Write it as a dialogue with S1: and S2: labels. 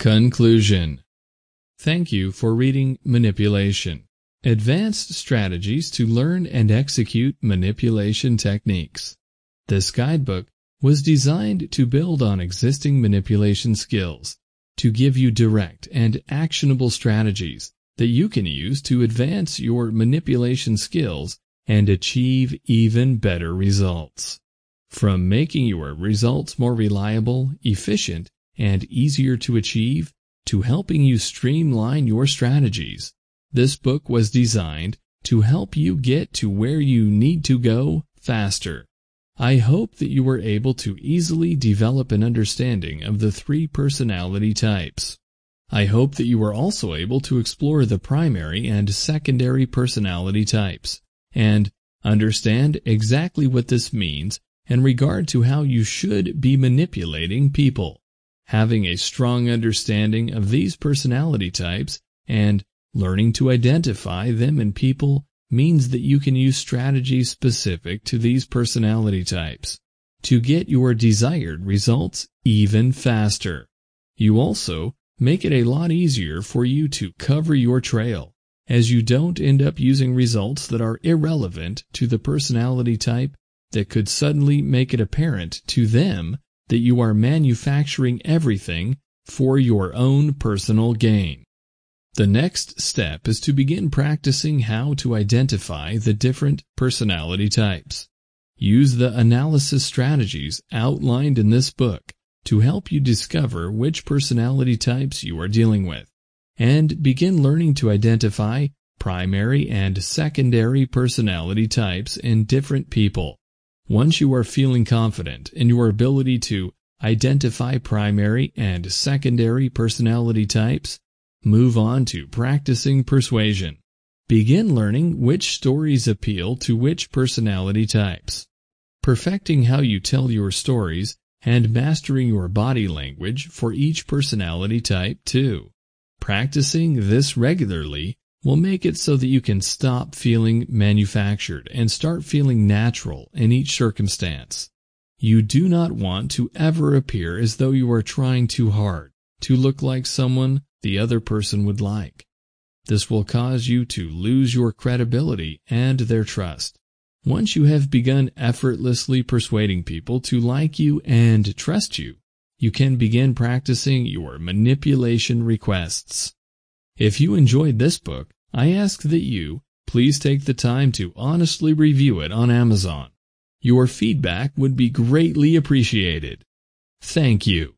S1: Conclusion Thank you for reading Manipulation. Advanced Strategies to Learn and Execute Manipulation Techniques. This guidebook was designed to build on existing manipulation skills, to give you direct and actionable strategies that you can use to advance your manipulation skills and achieve even better results. From making your results more reliable, efficient, and easier to achieve, to helping you streamline your strategies, this book was designed to help you get to where you need to go faster. I hope that you were able to easily develop an understanding of the three personality types. I hope that you were also able to explore the primary and secondary personality types and understand exactly what this means in regard to how you should be manipulating people. Having a strong understanding of these personality types and learning to identify them in people means that you can use strategies specific to these personality types to get your desired results even faster. You also make it a lot easier for you to cover your trail as you don't end up using results that are irrelevant to the personality type that could suddenly make it apparent to them that you are manufacturing everything for your own personal gain. The next step is to begin practicing how to identify the different personality types. Use the analysis strategies outlined in this book to help you discover which personality types you are dealing with, and begin learning to identify primary and secondary personality types in different people. Once you are feeling confident in your ability to identify primary and secondary personality types, Move on to practicing persuasion. Begin learning which stories appeal to which personality types. Perfecting how you tell your stories and mastering your body language for each personality type too. Practicing this regularly will make it so that you can stop feeling manufactured and start feeling natural in each circumstance. You do not want to ever appear as though you are trying too hard to look like someone the other person would like. This will cause you to lose your credibility and their trust. Once you have begun effortlessly persuading people to like you and trust you, you can begin practicing your manipulation requests. If you enjoyed this book, I ask that you please take the time to honestly review it on Amazon. Your feedback would be greatly appreciated. Thank you.